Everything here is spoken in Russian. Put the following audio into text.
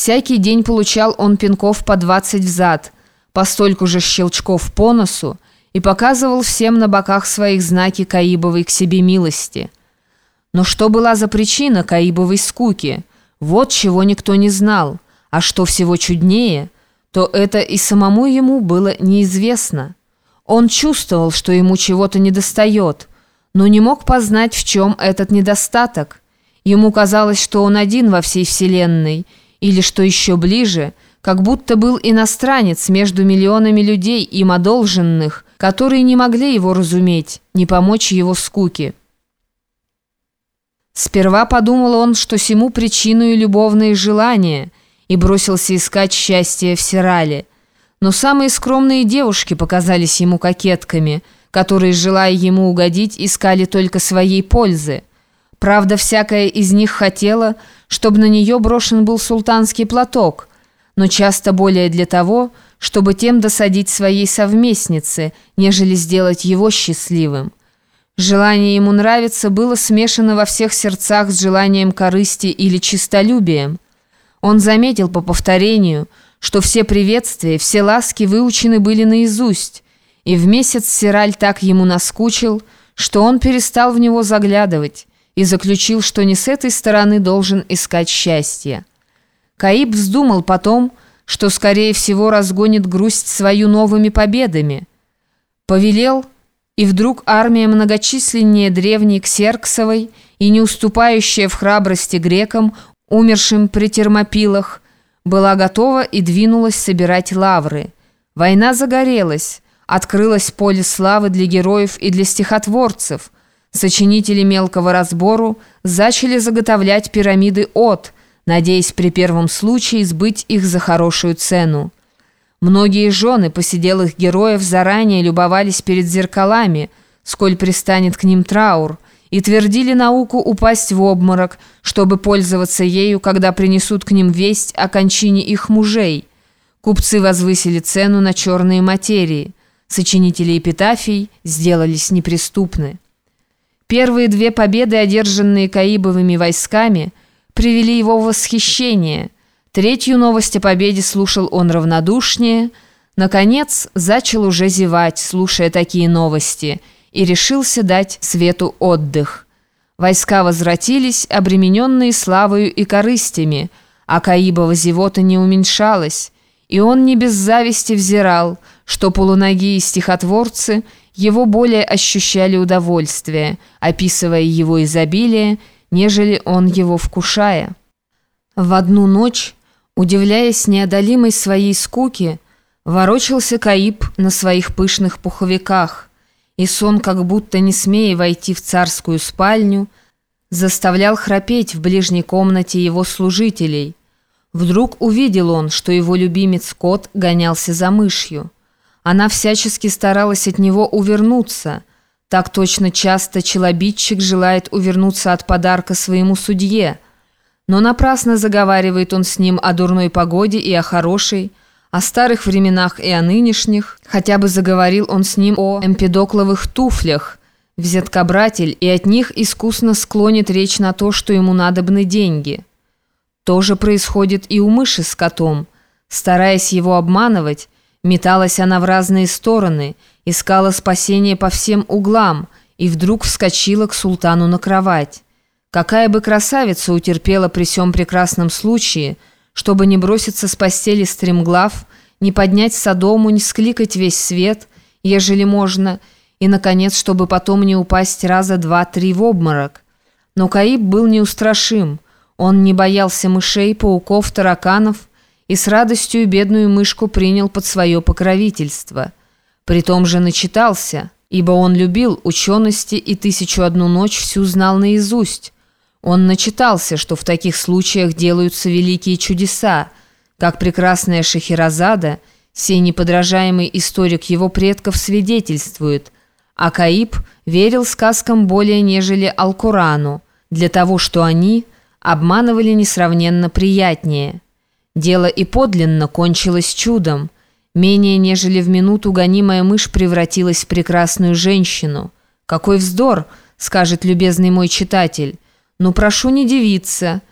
Всякий день получал он пинков по 20 в зад, по стольку же щелчков по носу и показывал всем на боках своих знаки Каибовой к себе милости. Но что была за причина Каибовой скуки? Вот чего никто не знал. А что всего чуднее, то это и самому ему было неизвестно. Он чувствовал, что ему чего-то недостает, но не мог познать, в чем этот недостаток. Ему казалось, что он один во всей вселенной, или, что еще ближе, как будто был иностранец между миллионами людей, им одолженных, которые не могли его разуметь, не помочь его скуке. Сперва подумал он, что сему причину и любовные желания, и бросился искать счастье в Сирале. Но самые скромные девушки показались ему кокетками, которые, желая ему угодить, искали только своей пользы. Правда, всякая из них хотела, чтобы на нее брошен был султанский платок, но часто более для того, чтобы тем досадить своей совместнице, нежели сделать его счастливым. Желание ему нравиться было смешано во всех сердцах с желанием корысти или чистолюбием. Он заметил по повторению, что все приветствия, все ласки выучены были наизусть, и в месяц Сираль так ему наскучил, что он перестал в него заглядывать и заключил, что не с этой стороны должен искать счастье. Каиб вздумал потом, что, скорее всего, разгонит грусть свою новыми победами. Повелел, и вдруг армия многочисленнее древней Ксерксовой и не уступающая в храбрости грекам, умершим при Термопилах, была готова и двинулась собирать лавры. Война загорелась, открылось поле славы для героев и для стихотворцев – Сочинители мелкого разбору зачали заготовлять пирамиды от, надеясь при первом случае сбыть их за хорошую цену. Многие жены посиделых героев заранее любовались перед зеркалами, сколь пристанет к ним траур, и твердили науку упасть в обморок, чтобы пользоваться ею, когда принесут к ним весть о кончине их мужей. Купцы возвысили цену на черные материи. Сочинители эпитафий сделались неприступны. Первые две победы, одержанные Каибовыми войсками, привели его в восхищение. Третью новость о победе слушал он равнодушнее. Наконец, зачал уже зевать, слушая такие новости, и решился дать свету отдых. Войска возвратились, обремененные славою и корыстями, а Каибова зевота не уменьшалась, и он не без зависти взирал, что полуногие стихотворцы – его более ощущали удовольствие, описывая его изобилие, нежели он его вкушая. В одну ночь, удивляясь неодолимой своей скуке, ворочался Каиб на своих пышных пуховиках, и сон, как будто не смея войти в царскую спальню, заставлял храпеть в ближней комнате его служителей. Вдруг увидел он, что его любимец кот гонялся за мышью. Она всячески старалась от него увернуться. Так точно часто челобитчик желает увернуться от подарка своему судье. Но напрасно заговаривает он с ним о дурной погоде и о хорошей, о старых временах и о нынешних. Хотя бы заговорил он с ним о эмпедокловых туфлях, взяткобратель, и от них искусно склонит речь на то, что ему надобны деньги. То же происходит и у мыши с котом. Стараясь его обманывать, Металась она в разные стороны, искала спасения по всем углам и вдруг вскочила к султану на кровать. Какая бы красавица утерпела при всем прекрасном случае, чтобы не броситься с постели стремглав, не поднять садому, не скликать весь свет, ежели можно, и, наконец, чтобы потом не упасть раза два-три в обморок. Но Каиб был неустрашим. Он не боялся мышей, пауков, тараканов, и с радостью бедную мышку принял под свое покровительство. Притом же начитался, ибо он любил учености и тысячу одну ночь всю знал наизусть. Он начитался, что в таких случаях делаются великие чудеса, как прекрасная Шахерезада, сей неподражаемый историк его предков свидетельствует, а Каиб верил сказкам более нежели Алкурану, для того, что они обманывали несравненно приятнее». Дело и подлинно кончилось чудом. Менее нежели в минуту гонимая мышь превратилась в прекрасную женщину. «Какой вздор!» — скажет любезный мой читатель. «Ну, прошу не дивиться.